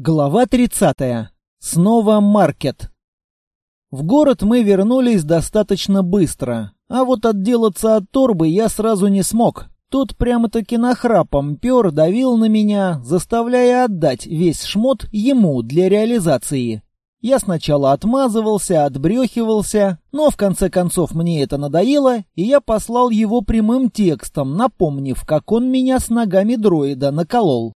Глава 30. Снова маркет. В город мы вернулись достаточно быстро, а вот отделаться от торбы я сразу не смог. Тот прямо-таки нахрапом пер давил на меня, заставляя отдать весь шмот ему для реализации. Я сначала отмазывался, отбрехивался, но в конце концов мне это надоело, и я послал его прямым текстом, напомнив, как он меня с ногами дроида наколол.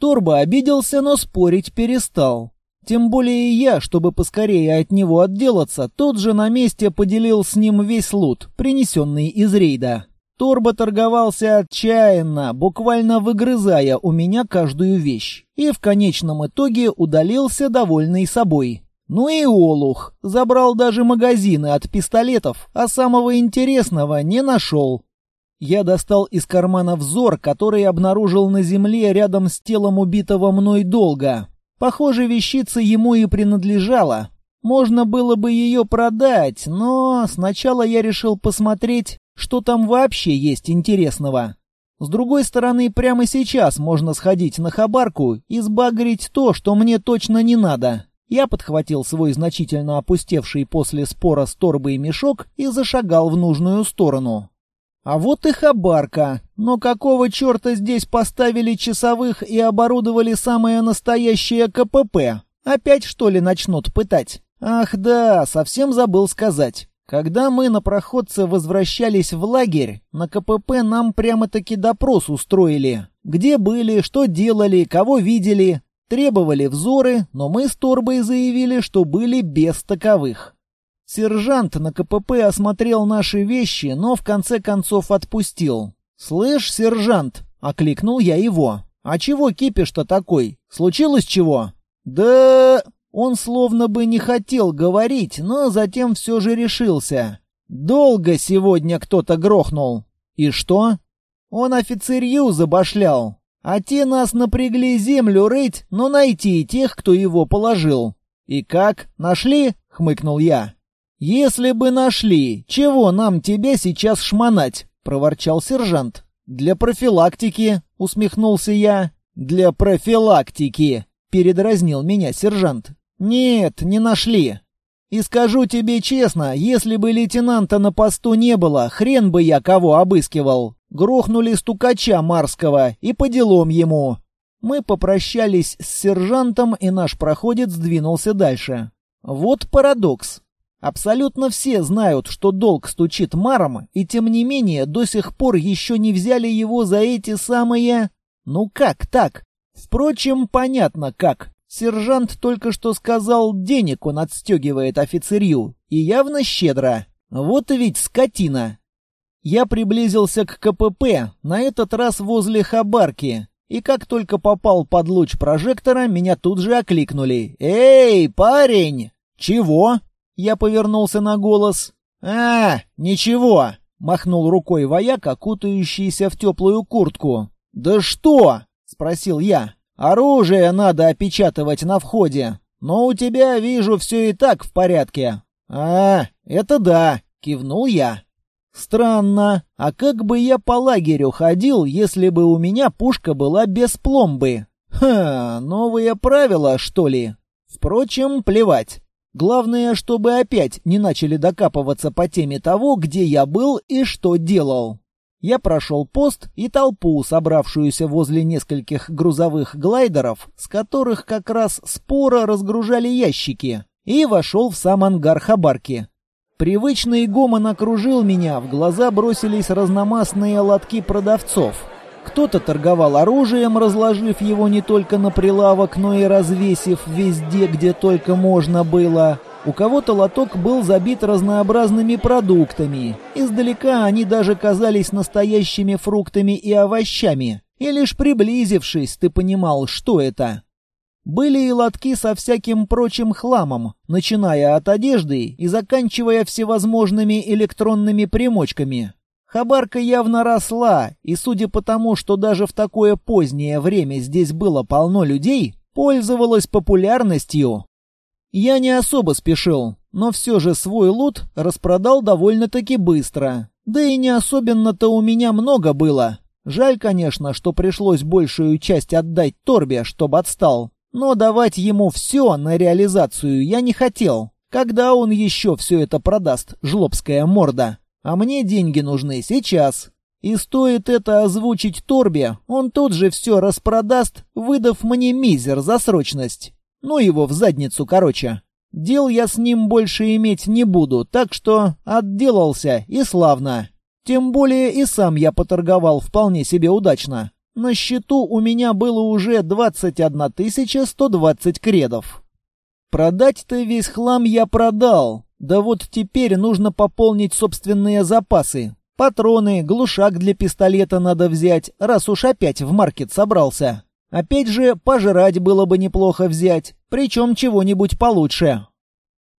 Торба обиделся, но спорить перестал. Тем более я, чтобы поскорее от него отделаться, тот же на месте поделил с ним весь лут, принесенный из рейда. Торба торговался отчаянно, буквально выгрызая у меня каждую вещь. И в конечном итоге удалился довольный собой. Ну и Олух. Забрал даже магазины от пистолетов, а самого интересного не нашел. Я достал из кармана взор, который обнаружил на земле рядом с телом убитого мной долго. Похоже, вещица ему и принадлежала. Можно было бы ее продать, но сначала я решил посмотреть, что там вообще есть интересного. С другой стороны, прямо сейчас можно сходить на хабарку и сбагрить то, что мне точно не надо. Я подхватил свой значительно опустевший после спора с торбой мешок и зашагал в нужную сторону. А вот и хабарка. Но какого черта здесь поставили часовых и оборудовали самое настоящее КПП? Опять что ли начнут пытать? Ах да, совсем забыл сказать. Когда мы на проходце возвращались в лагерь, на КПП нам прямо-таки допрос устроили. Где были, что делали, кого видели. Требовали взоры, но мы с Торбой заявили, что были без таковых. Сержант на КПП осмотрел наши вещи, но в конце концов отпустил. «Слышь, сержант!» — окликнул я его. «А чего кипиш-то такой? Случилось чего?» «Да...» Он словно бы не хотел говорить, но затем все же решился. «Долго сегодня кто-то грохнул». «И что?» «Он офицерью забашлял. А те нас напрягли землю рыть, но найти тех, кто его положил». «И как? Нашли?» — хмыкнул я. «Если бы нашли, чего нам тебе сейчас шмонать?» — проворчал сержант. «Для профилактики», — усмехнулся я. «Для профилактики», — передразнил меня сержант. «Нет, не нашли. И скажу тебе честно, если бы лейтенанта на посту не было, хрен бы я кого обыскивал. Грохнули стукача Марского, и по делам ему». Мы попрощались с сержантом, и наш проходец сдвинулся дальше. Вот парадокс. Абсолютно все знают, что долг стучит маром, и тем не менее до сих пор еще не взяли его за эти самые... Ну как так? Впрочем, понятно как. Сержант только что сказал, денег он отстегивает офицерью, и явно щедро. Вот ведь скотина. Я приблизился к КПП, на этот раз возле Хабарки, и как только попал под луч прожектора, меня тут же окликнули. «Эй, парень!» «Чего?» Я повернулся на голос. «А, ничего!» — махнул рукой вояк, кутающийся в теплую куртку. «Да что?» — спросил я. «Оружие надо опечатывать на входе. Но у тебя, вижу, все и так в порядке». «А, это да!» — кивнул я. «Странно. А как бы я по лагерю ходил, если бы у меня пушка была без пломбы? Ха, новые правила, что ли? Впрочем, плевать. Главное, чтобы опять не начали докапываться по теме того, где я был и что делал. Я прошел пост и толпу, собравшуюся возле нескольких грузовых глайдеров, с которых как раз споро разгружали ящики, и вошел в сам ангар Хабарки. Привычный гомон окружил меня, в глаза бросились разномастные лотки продавцов — кто-то торговал оружием, разложив его не только на прилавок, но и развесив везде, где только можно было. У кого-то лоток был забит разнообразными продуктами. Издалека они даже казались настоящими фруктами и овощами. И лишь приблизившись, ты понимал, что это. Были и лотки со всяким прочим хламом, начиная от одежды и заканчивая всевозможными электронными примочками. Хабарка явно росла, и судя по тому, что даже в такое позднее время здесь было полно людей, пользовалась популярностью. Я не особо спешил, но все же свой лут распродал довольно-таки быстро. Да и не особенно-то у меня много было. Жаль, конечно, что пришлось большую часть отдать Торбе, чтобы отстал. Но давать ему все на реализацию я не хотел. Когда он еще все это продаст, жлобская морда? А мне деньги нужны сейчас. И стоит это озвучить Торбе, он тут же все распродаст, выдав мне мизер за срочность. Ну его в задницу, короче. Дел я с ним больше иметь не буду, так что отделался и славно. Тем более и сам я поторговал вполне себе удачно. На счету у меня было уже 21 120 кредов. Продать-то весь хлам я продал. Да вот теперь нужно пополнить собственные запасы. Патроны, глушак для пистолета надо взять, раз уж опять в маркет собрался. Опять же, пожрать было бы неплохо взять, причем чего-нибудь получше.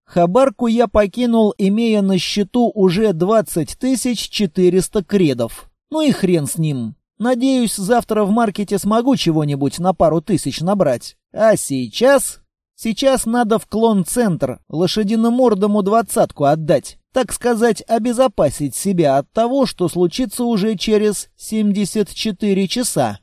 Хабарку я покинул, имея на счету уже 20 400 кредов. Ну и хрен с ним. Надеюсь, завтра в маркете смогу чего-нибудь на пару тысяч набрать. А сейчас... Сейчас надо в клон-центр лошадиномордому двадцатку отдать. Так сказать, обезопасить себя от того, что случится уже через 74 часа.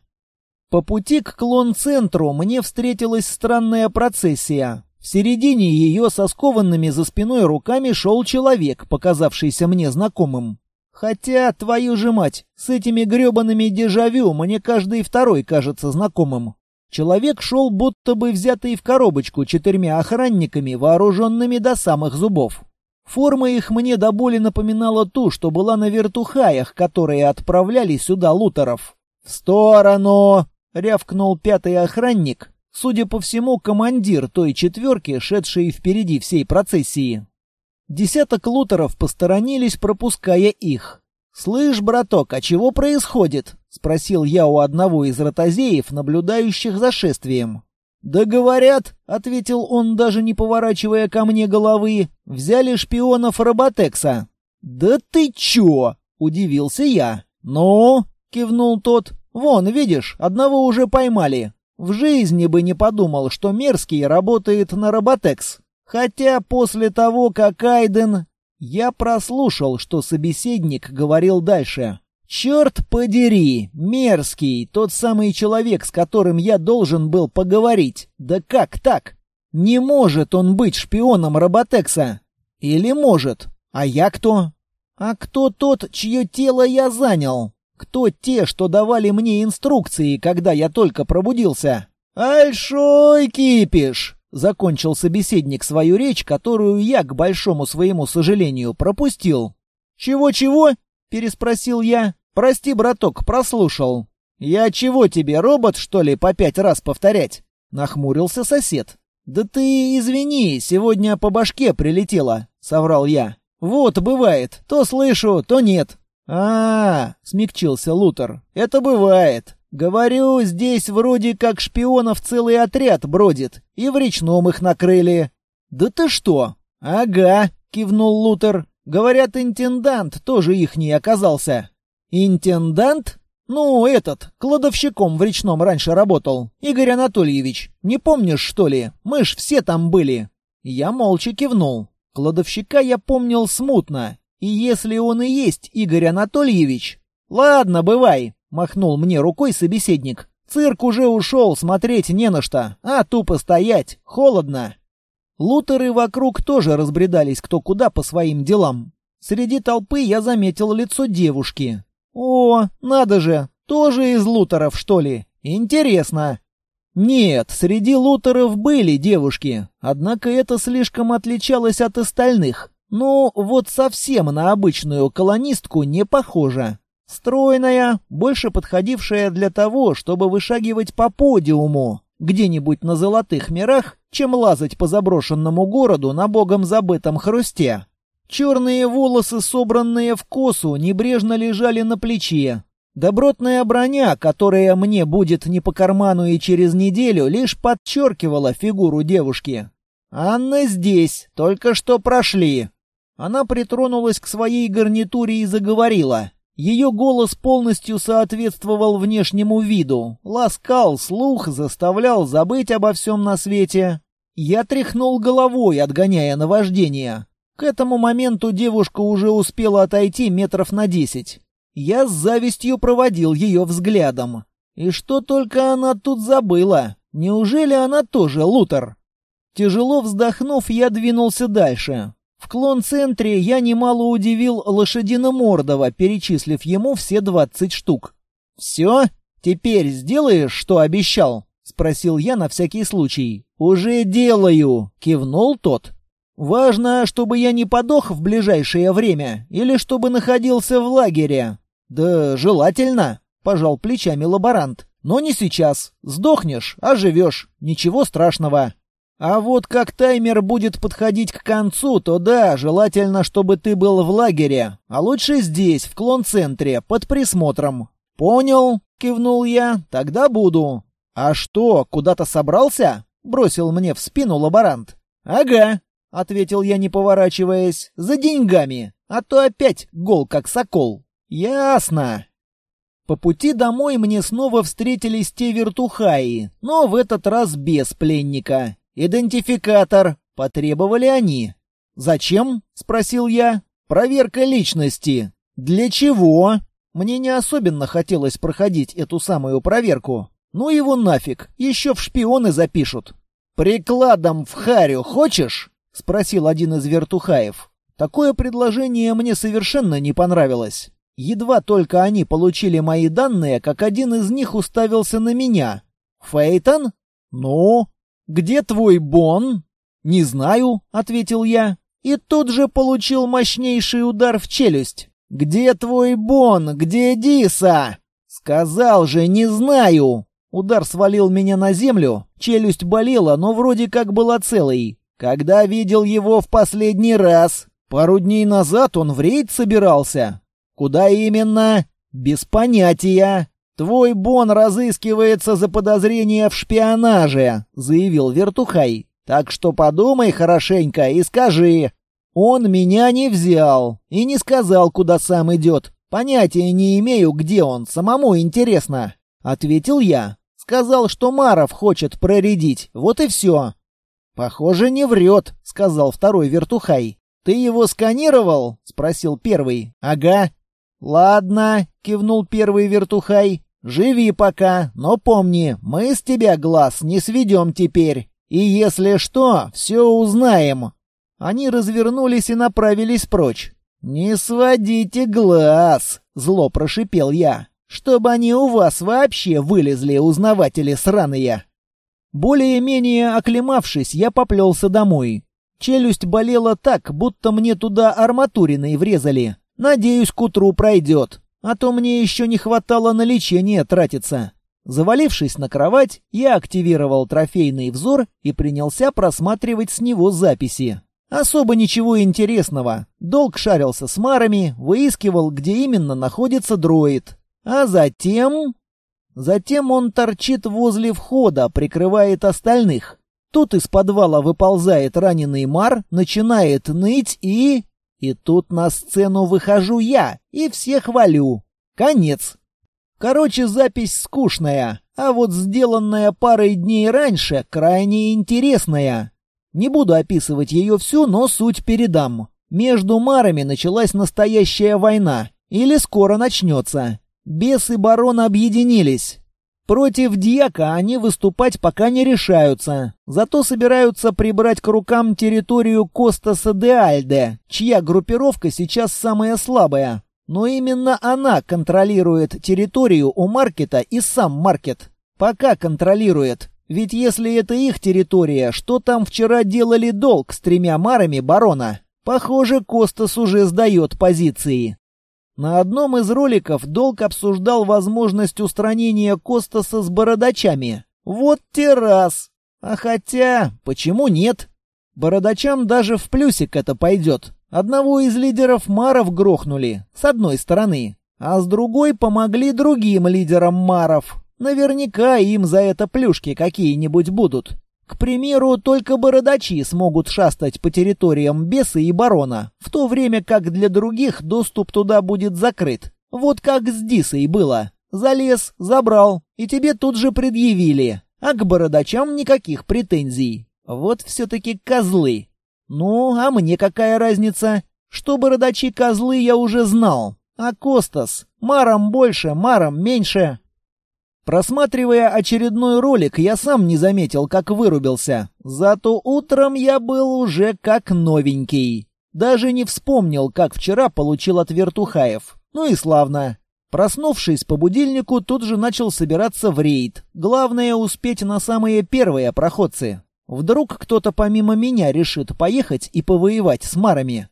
По пути к клон-центру мне встретилась странная процессия. В середине ее со скованными за спиной руками шел человек, показавшийся мне знакомым. Хотя, твою же мать, с этими гребаными дежавю мне каждый второй кажется знакомым. Человек шел будто бы взятый в коробочку четырьмя охранниками, вооруженными до самых зубов. Форма их мне до боли напоминала ту, что была на вертухаях, которые отправляли сюда лутеров. «В сторону!» — рявкнул пятый охранник, судя по всему, командир той четверки, шедшей впереди всей процессии. Десяток лутеров посторонились, пропуская их. «Слышь, браток, а чего происходит?» — спросил я у одного из ротозеев, наблюдающих за шествием. «Да говорят», — ответил он, даже не поворачивая ко мне головы, — «взяли шпионов Роботекса». «Да ты чё?» — удивился я. «Ну?» — кивнул тот. «Вон, видишь, одного уже поймали. В жизни бы не подумал, что Мерзкий работает на Роботекс. Хотя после того, как Айден я прослушал, что собеседник говорил дальше. «Черт подери! Мерзкий! Тот самый человек, с которым я должен был поговорить! Да как так? Не может он быть шпионом Роботекса! Или может? А я кто? А кто тот, чье тело я занял? Кто те, что давали мне инструкции, когда я только пробудился? Альшой кипиш!» Закончил собеседник свою речь, которую я, к большому своему сожалению, пропустил. «Чего-чего?» — переспросил я. «Прости, браток, прослушал». «Я чего тебе, робот, что ли, по пять раз повторять?» — нахмурился сосед. «Да ты извини, сегодня по башке прилетело», — соврал я. «Вот, бывает, то слышу, то нет». «А-а-а», — смягчился Лутер, — «это бывает. «Говорю, здесь вроде как шпионов целый отряд бродит, и в речном их накрыли». «Да ты что?» «Ага», — кивнул Лутер. «Говорят, интендант тоже ихний оказался». «Интендант?» «Ну, этот, кладовщиком в речном раньше работал. Игорь Анатольевич. Не помнишь, что ли? Мы ж все там были». Я молча кивнул. Кладовщика я помнил смутно. И если он и есть Игорь Анатольевич... Ладно, бывай. Махнул мне рукой собеседник. Цирк уже ушел, смотреть не на что, а тупо стоять, холодно. Лутеры вокруг тоже разбредались кто куда по своим делам. Среди толпы я заметил лицо девушки. О, надо же, тоже из лутеров, что ли? Интересно. Нет, среди лутеров были девушки, однако это слишком отличалось от остальных. Ну, вот совсем на обычную колонистку не похоже. Стройная, больше подходившая для того, чтобы вышагивать по подиуму, где-нибудь на золотых мирах, чем лазать по заброшенному городу на богом забытом хрусте. Черные волосы, собранные в косу, небрежно лежали на плече. Добротная броня, которая мне будет не по карману и через неделю, лишь подчеркивала фигуру девушки. «Анна здесь, только что прошли». Она притронулась к своей гарнитуре и заговорила. Ее голос полностью соответствовал внешнему виду, ласкал слух, заставлял забыть обо всем на свете. Я тряхнул головой, отгоняя наваждение. К этому моменту девушка уже успела отойти метров на десять. Я с завистью проводил ее взглядом. И что только она тут забыла? Неужели она тоже лутер? Тяжело вздохнув, я двинулся дальше. В клон-центре я немало удивил Лошадиномордова, перечислив ему все двадцать штук. «Все? Теперь сделаешь, что обещал?» — спросил я на всякий случай. «Уже делаю!» — кивнул тот. «Важно, чтобы я не подох в ближайшее время или чтобы находился в лагере». «Да желательно», — пожал плечами лаборант. «Но не сейчас. Сдохнешь, а живешь. Ничего страшного». А вот как таймер будет подходить к концу, то да, желательно, чтобы ты был в лагере, а лучше здесь, в клон-центре, под присмотром. Понял? кивнул я. Тогда буду. А что, куда-то собрался? бросил мне в спину лаборант. Ага, ответил я, не поворачиваясь. За деньгами, а то опять гол как сокол. Ясно. По пути домой мне снова встретились те вертухаи, но в этот раз без пленника. «Идентификатор!» — потребовали они. «Зачем?» — спросил я. «Проверка личности». «Для чего?» Мне не особенно хотелось проходить эту самую проверку. Ну его нафиг, еще в шпионы запишут. «Прикладом в харю хочешь?» — спросил один из вертухаев. Такое предложение мне совершенно не понравилось. Едва только они получили мои данные, как один из них уставился на меня. «Фейтон?» «Ну?» «Где твой Бон?» «Не знаю», — ответил я. И тут же получил мощнейший удар в челюсть. «Где твой Бон? Где Диса?» «Сказал же, не знаю!» Удар свалил меня на землю, челюсть болела, но вроде как была целой. Когда видел его в последний раз? Пару дней назад он в рейд собирался. Куда именно? Без понятия. «Твой Бон разыскивается за подозрение в шпионаже», — заявил Вертухай. «Так что подумай хорошенько и скажи». «Он меня не взял и не сказал, куда сам идет. Понятия не имею, где он, самому интересно», — ответил я. «Сказал, что Маров хочет проредить, вот и все». «Похоже, не врет», — сказал второй Вертухай. «Ты его сканировал?» — спросил первый. «Ага». «Ладно», — кивнул первый вертухай. «Живи пока, но помни, мы с тебя глаз не сведем теперь. И если что, все узнаем». Они развернулись и направились прочь. «Не сводите глаз!» — зло прошипел я. «Чтобы они у вас вообще вылезли, узнаватели сраные!» Более-менее оклемавшись, я поплелся домой. Челюсть болела так, будто мне туда арматуриной врезали. Надеюсь, к утру пройдет. А то мне еще не хватало на лечение тратиться. Завалившись на кровать, я активировал трофейный взор и принялся просматривать с него записи. Особо ничего интересного. Долг шарился с марами, выискивал, где именно находится дроид. А затем... Затем он торчит возле входа, прикрывает остальных. Тут из подвала выползает раненый мар, начинает ныть и... И тут на сцену выхожу я и всех хвалю. Конец. Короче, запись скучная, а вот сделанная парой дней раньше крайне интересная. Не буду описывать ее всю, но суть передам. Между марами началась настоящая война. Или скоро начнется. Бес и барон объединились. Против дьяка они выступать пока не решаются, зато собираются прибрать к рукам территорию Костаса де Альде, чья группировка сейчас самая слабая. Но именно она контролирует территорию у маркета и сам маркет. Пока контролирует. Ведь если это их территория, что там вчера делали долг с тремя марами барона? Похоже, Костас уже сдает позиции. На одном из роликов Долг обсуждал возможность устранения Костаса с бородачами. Вот те раз! А хотя, почему нет? Бородачам даже в плюсик это пойдет. Одного из лидеров Маров грохнули, с одной стороны, а с другой помогли другим лидерам Маров. Наверняка им за это плюшки какие-нибудь будут. К примеру, только бородачи смогут шастать по территориям беса и барона, в то время как для других доступ туда будет закрыт. Вот как с Дисой было. Залез, забрал, и тебе тут же предъявили. А к бородачам никаких претензий. Вот все-таки козлы. Ну, а мне какая разница? Что бородачи козлы я уже знал. А Костас? Маром больше, маром меньше. Просматривая очередной ролик, я сам не заметил, как вырубился. Зато утром я был уже как новенький. Даже не вспомнил, как вчера получил от вертухаев. Ну и славно. Проснувшись по будильнику, тут же начал собираться в рейд. Главное успеть на самые первые проходцы. Вдруг кто-то помимо меня решит поехать и повоевать с марами.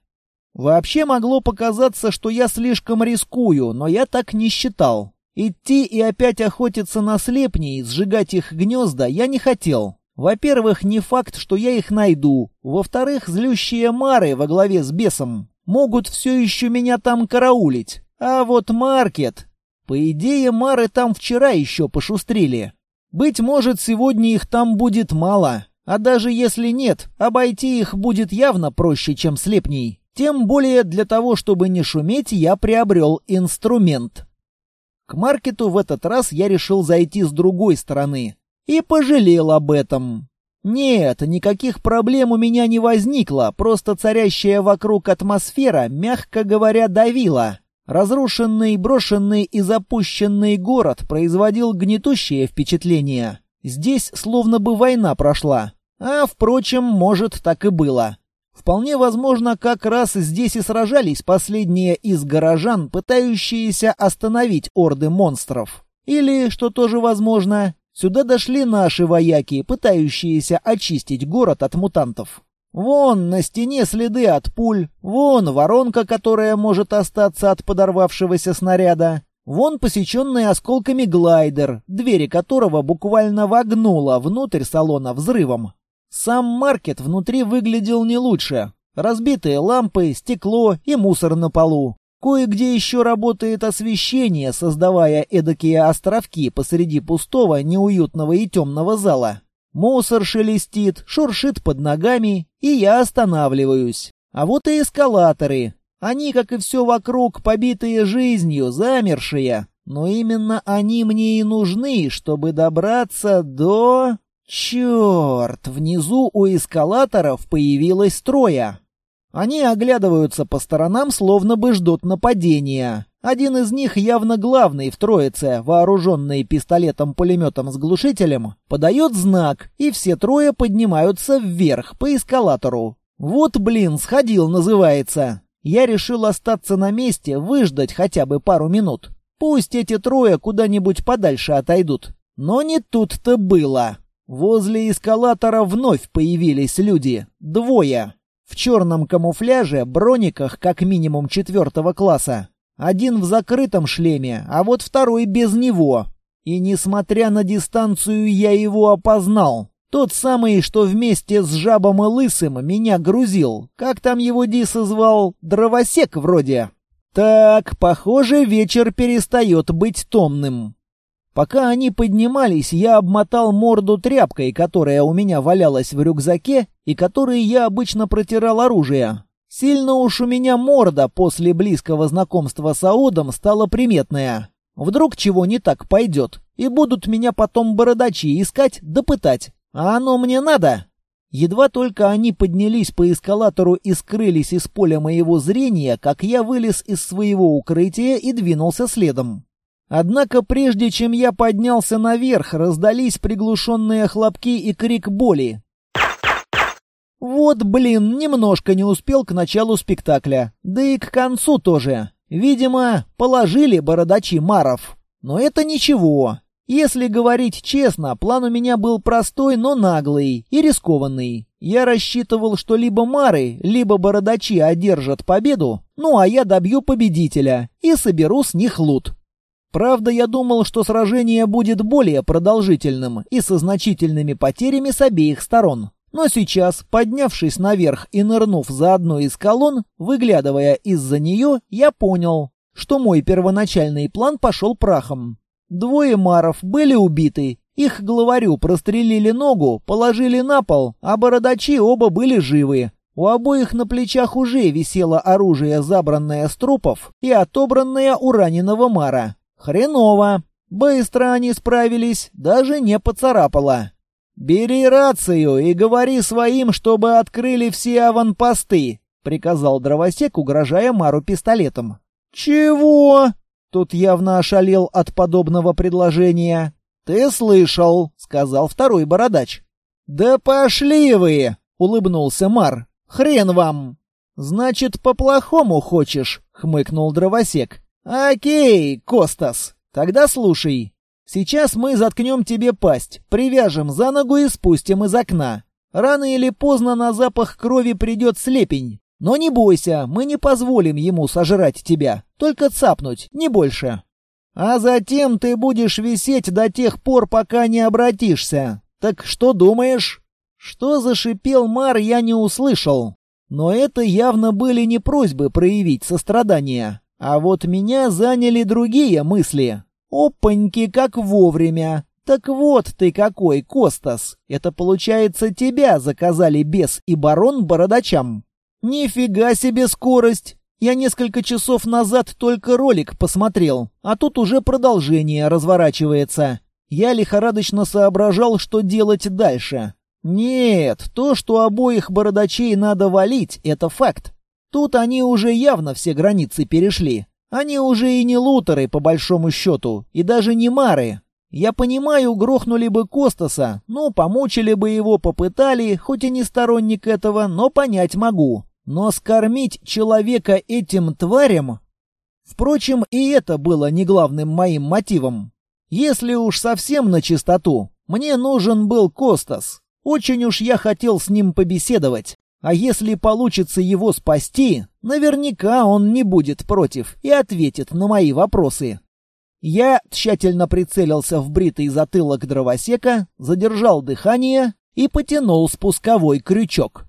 Вообще могло показаться, что я слишком рискую, но я так не считал. Идти и опять охотиться на слепней, сжигать их гнезда я не хотел. Во-первых, не факт, что я их найду. Во-вторых, злющие мары во главе с бесом могут все еще меня там караулить. А вот маркет... По идее, мары там вчера еще пошустрили. Быть может, сегодня их там будет мало. А даже если нет, обойти их будет явно проще, чем слепней. Тем более для того, чтобы не шуметь, я приобрел инструмент. К маркету в этот раз я решил зайти с другой стороны. И пожалел об этом. Нет, никаких проблем у меня не возникло, просто царящая вокруг атмосфера, мягко говоря, давила. Разрушенный, брошенный и запущенный город производил гнетущее впечатление. Здесь словно бы война прошла. А, впрочем, может, так и было. Вполне возможно, как раз здесь и сражались последние из горожан, пытающиеся остановить орды монстров. Или, что тоже возможно, сюда дошли наши вояки, пытающиеся очистить город от мутантов. Вон на стене следы от пуль, вон воронка, которая может остаться от подорвавшегося снаряда, вон посеченный осколками глайдер, двери которого буквально вогнуло внутрь салона взрывом. Сам маркет внутри выглядел не лучше. Разбитые лампы, стекло и мусор на полу. Кое-где еще работает освещение, создавая эдакие островки посреди пустого, неуютного и темного зала. Мусор шелестит, шуршит под ногами, и я останавливаюсь. А вот и эскалаторы. Они, как и все вокруг, побитые жизнью, замершие. Но именно они мне и нужны, чтобы добраться до... Черт, внизу у эскалаторов появилось трое. Они оглядываются по сторонам, словно бы ждут нападения. Один из них, явно главный в троице, вооруженный пистолетом-пулеметом с глушителем, подает знак, и все трое поднимаются вверх по эскалатору. Вот, блин, сходил, называется. Я решил остаться на месте, выждать хотя бы пару минут. Пусть эти трое куда-нибудь подальше отойдут. Но не тут-то было. Возле эскалатора вновь появились люди. Двое. В черном камуфляже, брониках как минимум четвертого класса. Один в закрытом шлеме, а вот второй без него. И несмотря на дистанцию, я его опознал. Тот самый, что вместе с жабом и лысым меня грузил. Как там его Диса звал? Дровосек вроде. Так, похоже, вечер перестает быть томным. Пока они поднимались, я обмотал морду тряпкой, которая у меня валялась в рюкзаке и которой я обычно протирал оружие. Сильно уж у меня морда после близкого знакомства с Аудом стала приметная. Вдруг чего не так пойдет, и будут меня потом бородачи искать да пытать. А оно мне надо? Едва только они поднялись по эскалатору и скрылись из поля моего зрения, как я вылез из своего укрытия и двинулся следом. Однако прежде чем я поднялся наверх, раздались приглушенные хлопки и крик боли. Вот, блин, немножко не успел к началу спектакля. Да и к концу тоже. Видимо, положили бородачи Маров. Но это ничего. Если говорить честно, план у меня был простой, но наглый и рискованный. Я рассчитывал, что либо Мары, либо бородачи одержат победу, ну а я добью победителя и соберу с них лут. Правда, я думал, что сражение будет более продолжительным и со значительными потерями с обеих сторон. Но сейчас, поднявшись наверх и нырнув за одну из колонн, выглядывая из-за нее, я понял, что мой первоначальный план пошел прахом. Двое маров были убиты, их главарю прострелили ногу, положили на пол, а бородачи оба были живы. У обоих на плечах уже висело оружие, забранное с трупов и отобранное у раненого мара. Хреново. Быстро они справились, даже не поцарапало. «Бери рацию и говори своим, чтобы открыли все аванпосты», — приказал дровосек, угрожая Мару пистолетом. «Чего?» — тут явно ошалел от подобного предложения. «Ты слышал», — сказал второй бородач. «Да пошли вы!» — улыбнулся Мар. «Хрен вам!» «Значит, по-плохому хочешь?» — хмыкнул дровосек. «Окей, Костас, тогда слушай. Сейчас мы заткнем тебе пасть, привяжем за ногу и спустим из окна. Рано или поздно на запах крови придет слепень. Но не бойся, мы не позволим ему сожрать тебя, только цапнуть, не больше. А затем ты будешь висеть до тех пор, пока не обратишься. Так что думаешь? Что зашипел Мар, я не услышал. Но это явно были не просьбы проявить сострадание. А вот меня заняли другие мысли. Опаньки, как вовремя. Так вот ты какой, Костас. Это получается тебя заказали бес и барон бородачам. Нифига себе скорость. Я несколько часов назад только ролик посмотрел, а тут уже продолжение разворачивается. Я лихорадочно соображал, что делать дальше. Нет, то, что обоих бородачей надо валить, это факт. Тут они уже явно все границы перешли. Они уже и не лутеры, по большому счету, и даже не мары. Я понимаю, грохнули бы Костаса, ну, помучили бы его, попытали, хоть и не сторонник этого, но понять могу. Но скормить человека этим тварям... Впрочем, и это было не главным моим мотивом. Если уж совсем на чистоту, мне нужен был Костас. Очень уж я хотел с ним побеседовать. А если получится его спасти, наверняка он не будет против и ответит на мои вопросы. Я тщательно прицелился в бритый затылок дровосека, задержал дыхание и потянул спусковой крючок.